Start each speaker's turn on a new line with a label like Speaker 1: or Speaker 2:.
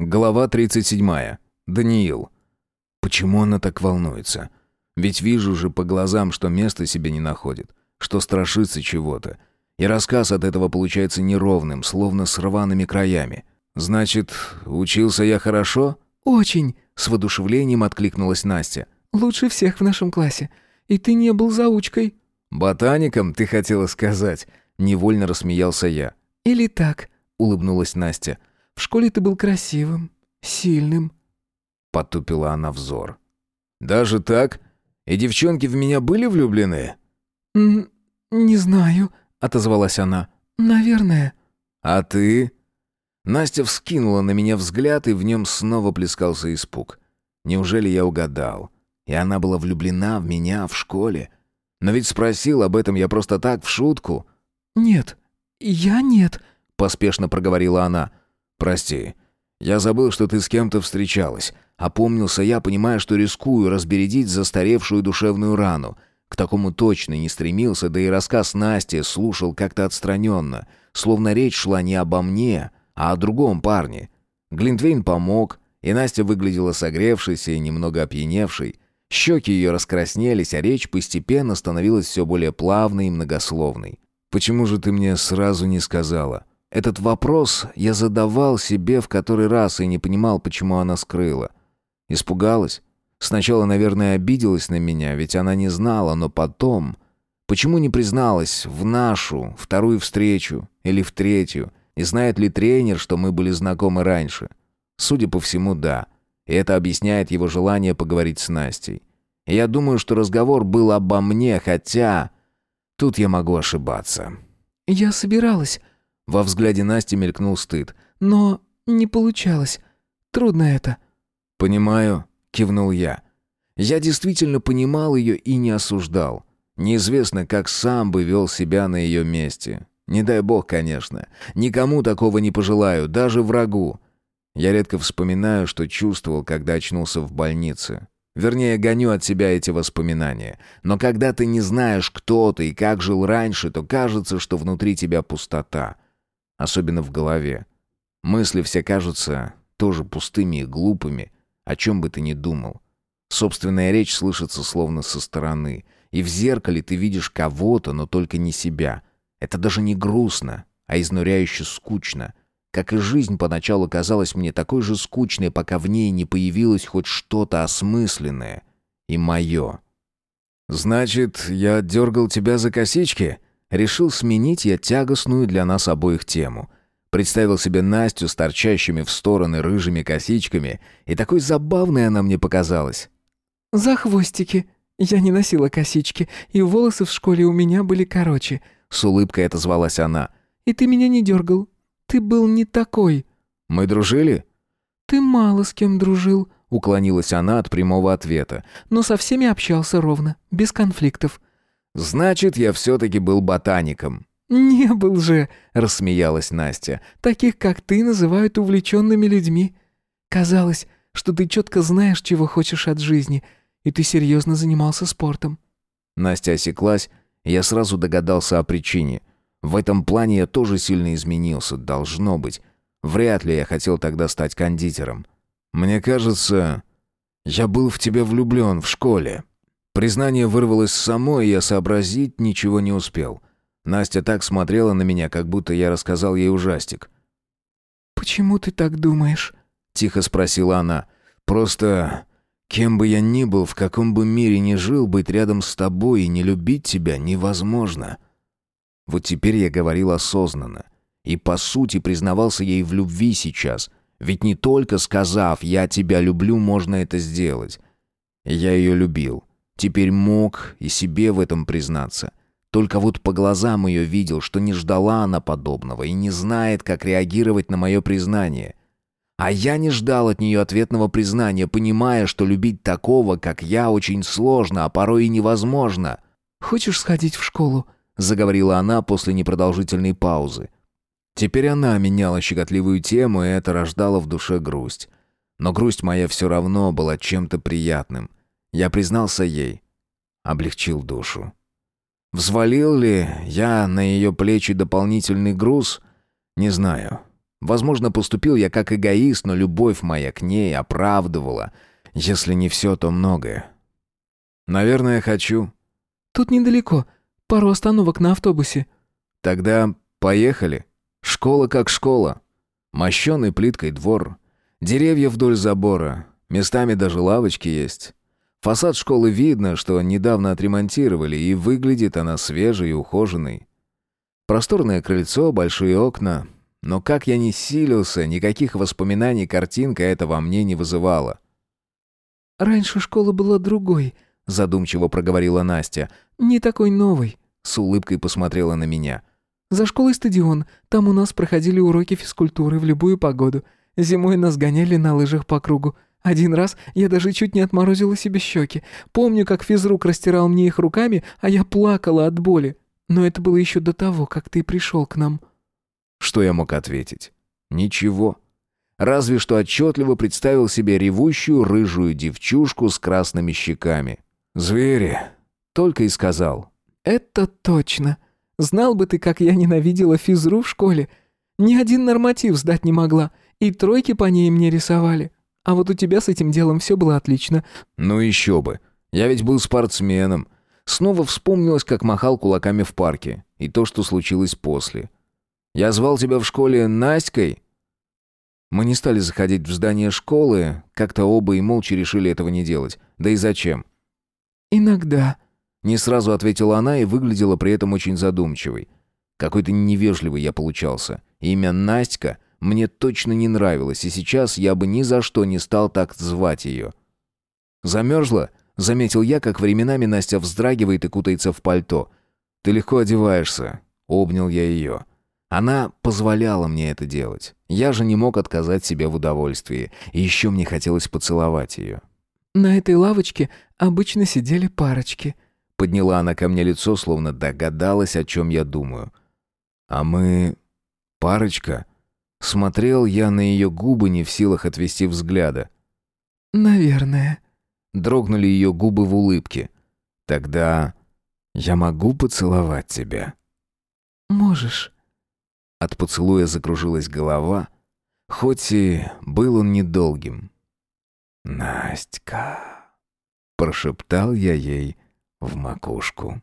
Speaker 1: Глава 37. Даниил. Почему она так волнуется? Ведь вижу же по глазам, что места себе не находит, что страшится чего-то. И рассказ от этого получается неровным, словно с рваными краями. Значит, учился я хорошо?
Speaker 2: Очень,
Speaker 1: С воодушевлением откликнулась Настя.
Speaker 2: лучше всех в нашем классе. И ты не был заучкой.
Speaker 1: Ботаником, ты хотела сказать? Невольно рассмеялся я.
Speaker 2: Или так.
Speaker 1: Улыбнулась Настя.
Speaker 2: В школе ты был красивым, сильным.
Speaker 1: Потупила она взор. Даже так? И девчонки в меня были влюблены?
Speaker 2: Не знаю,
Speaker 1: Отозвалась она.
Speaker 2: наверное.
Speaker 1: А ты? Настя вскинула на меня взгляд, и в нем снова плескался испуг. Неужели я угадал? И она была влюблена в меня в школе? Но ведь спросил об этом я просто так, в шутку.
Speaker 2: Нет, я нет.
Speaker 1: Поспешно проговорила она. «Прости, я забыл, что ты с кем-то встречалась. Опомнился я, понимая, что рискую разбередить застаревшую душевную рану. К такому точно не стремился, да и рассказ Насти слушал как-то отстраненно, словно речь шла не обо мне, а о другом парне. Глинтвейн помог, и Настя выглядела согревшейся и немного опьяневшей. Щеки ее раскраснелись, а речь постепенно становилась все более плавной и многословной. «Почему же ты мне сразу не сказала?» Этот вопрос я задавал себе в который раз и не понимал, почему она скрыла. Испугалась? Сначала, наверное, обиделась на меня, ведь она не знала, но потом... Почему не призналась в нашу вторую встречу или в третью? И знает ли тренер, что мы были знакомы раньше? Судя по всему, да. И это объясняет его желание поговорить с Настей. И я думаю, что разговор был обо мне, хотя... Тут я могу ошибаться.
Speaker 2: Я собиралась,
Speaker 1: Во взгляде Насти мелькнул стыд.
Speaker 2: но не получалось. Трудно это.
Speaker 1: «Понимаю», — кивнул я. Я действительно понимал ее и не осуждал. Неизвестно, как сам бы вел себя на ее месте. Не дай бог, конечно. Никому такого не пожелаю, даже врагу. Я редко вспоминаю, что чувствовал, когда очнулся в больнице. Вернее, гоню от себя эти воспоминания. Но когда ты не знаешь, кто ты и как жил раньше, то кажется, что внутри тебя пустота. Особенно в голове. Мысли все кажутся тоже пустыми и глупыми, о чем бы ты ни думал. Собственная речь слышится словно со стороны. И в зеркале ты видишь кого-то, но только не себя. Это даже не грустно, а изнуряюще скучно. Как и жизнь поначалу казалась мне такой же скучной, пока в ней не появилось хоть что-то осмысленное. И мое. «Значит, я дергал тебя за косички?» Решил сменить я тягостную для нас обоих тему. Представил себе Настю с торчащими в стороны рыжими косичками, и такой забавной она мне показалась.
Speaker 2: За хвостики. Я не носила косички, и волосы в школе у меня были короче.
Speaker 1: С улыбкой отозвалась она.
Speaker 2: И ты меня не дергал. Ты был не такой.
Speaker 1: «Мы дружили?»
Speaker 2: Ты мало с кем дружил,
Speaker 1: Уклонилась она от прямого ответа.
Speaker 2: но со всеми общался ровно, без конфликтов.
Speaker 1: «Значит, я все-таки был ботаником».
Speaker 2: Не был же.
Speaker 1: — рассмеялась Настя.
Speaker 2: Таких, как ты, называют увлеченными людьми. Казалось, что ты четко знаешь, чего хочешь от жизни, и ты серьезно занимался спортом.
Speaker 1: Настя осеклась, и я сразу догадался о причине. В этом плане я тоже сильно изменился, должно быть. Вряд ли я хотел тогда стать кондитером. Мне кажется, я был в тебя влюблен в школе. Признание вырвалось само, и я сообразить ничего не успел. Настя так смотрела на меня, как будто я рассказал ей ужастик.
Speaker 2: «Почему ты так думаешь?»
Speaker 1: — тихо спросила она. «Просто, кем бы я ни был, в каком бы мире ни жил, быть рядом с тобой и не любить тебя невозможно». Вот теперь я говорил осознанно. И, по сути, признавался ей в любви сейчас. Ведь не только сказав «я тебя люблю» можно это сделать. Я ее любил. Теперь мог и себе в этом признаться. Только вот по глазам ее видел, что не ждала она подобного и не знает, как реагировать на мое признание. А я не ждал от нее ответного признания, понимая, что любить такого, как я, очень сложно, а порой и невозможно.
Speaker 2: «Хочешь сходить в школу?»
Speaker 1: — заговорила она после непродолжительной паузы. Теперь она меняла щекотливую тему, и это рождало в душе грусть. Но грусть моя все равно была чем-то приятным. Я признался ей. Облегчил душу. Взвалил ли я на ее плечи дополнительный груз? Не знаю. Возможно, поступил я как эгоист, но любовь моя к ней оправдывала. Если не все, то многое. Наверное, хочу.
Speaker 2: Тут недалеко. Пару остановок на автобусе.
Speaker 1: Тогда поехали. Школа как школа. Мощеный плиткой двор. Деревья вдоль забора. Местами даже лавочки есть. Фасад школы видно, что недавно отремонтировали, и выглядит она свежей и ухоженной. Просторное крыльцо, большие окна. Но как я ни силился, никаких воспоминаний картинка это во мне не вызывала.
Speaker 2: «Раньше школа была другой», — задумчиво проговорила Настя. «Не такой новой», — с улыбкой посмотрела на меня. «За школой стадион. Там у нас проходили уроки физкультуры в любую погоду. Зимой нас гоняли на лыжах по кругу. Один раз я даже чуть не отморозила себе щеки. Помню, как физрук растирал мне их руками, а я плакала от боли. Но это было еще до того, как ты пришел к нам».
Speaker 1: Что я мог ответить? Ничего. Разве что отчетливо представил себе ревущую рыжую девчушку с красными щеками. «Звери!» — только и сказал.
Speaker 2: «Это точно. Знал бы ты, как я ненавидела физру в школе. Ни один норматив сдать не могла, и тройки по ней мне рисовали. А вот у тебя с этим делом все было отлично».
Speaker 1: «Ну еще бы. Я ведь был спортсменом. Снова вспомнилось, как махал кулаками в парке, и то, что случилось после. «Я звал тебя в школе Настькой?» Мы не стали заходить в здание школы, как-то оба и молча решили этого не делать. Да и зачем?
Speaker 2: «Иногда», —
Speaker 1: не сразу ответила она и выглядела при этом очень задумчивой. Какой-то невежливый я получался. Имя Настя мне точно не нравилось, и сейчас я бы ни за что не стал так звать ее. «Замерзла?» Заметил я, как временами Настя вздрагивает и кутается в пальто. «Ты легко одеваешься», — обнял я ее. Она позволяла мне это делать. Я же не мог отказать себе в удовольствии. Еще мне хотелось поцеловать ее.
Speaker 2: «На этой лавочке обычно сидели парочки», —
Speaker 1: подняла она ко мне лицо, словно догадалась, о чем я думаю. «А мы... парочка?» Смотрел я на ее губы, не в силах отвести взгляда.
Speaker 2: «Наверное»,
Speaker 1: Дрогнули ее губы в улыбке. «Тогда я могу поцеловать тебя?»
Speaker 2: «Можешь».
Speaker 1: От поцелуя закружилась голова, хоть и был он недолгим. «Настя», — прошептал я ей в макушку.